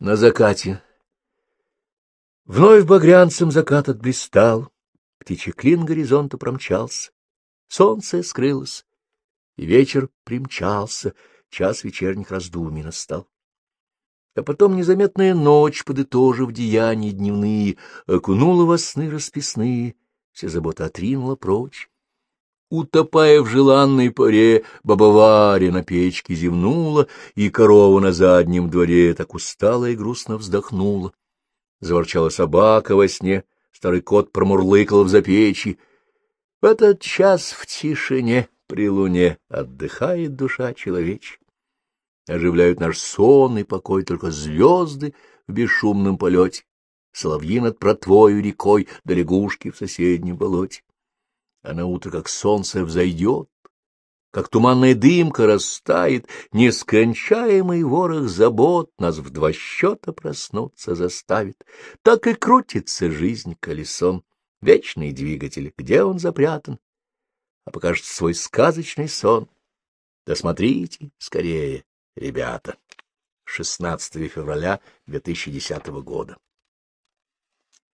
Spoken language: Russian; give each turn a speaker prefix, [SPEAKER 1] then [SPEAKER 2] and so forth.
[SPEAKER 1] На закате. Вновь багрянцем закат отблистал, птичий клин горизонта промчался, солнце скрылось, и вечер примчался, час вечерних раздумий настал. А потом незаметная ночь, подытожив деяния дневные, окунула во сны расписные, все заботы отринула прочь. Утопая в желанной паре, баба Варя на печке зевнула, и корова на заднем дворе так устала и грустно вздохнула. Заворчала собака во сне, старый кот промурлыкал в запечи. В этот час в тишине при луне отдыхает душа человечья. Оживляют наш сон и покой только звезды в бесшумном полете, соловьи над протвою рекой да лягушки в соседнем болоте а на утро, как солнце взойдет, как туманная дымка растает, нескончаемый ворох забот нас в два счета проснуться заставит. Так и крутится жизнь колесом, вечный двигатель, где он запрятан, а покажет свой сказочный сон. Досмотрите скорее, ребята. 16 февраля 2010 года.